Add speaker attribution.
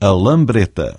Speaker 1: a lambreta.